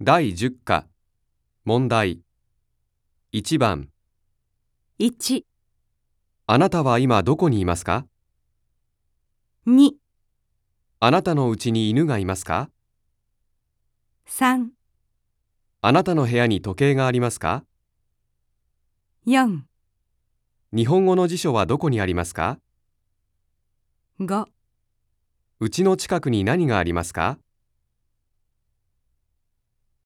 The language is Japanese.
第10課。問題。1番。1、あなたは今どこにいますか？2、あなたのうちに犬がいますか？3、あなたの部屋に時計がありますか？4、日本語の辞書はどこにありますか？5うちの近くに何がありますか？